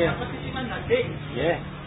Yeah. Yeah.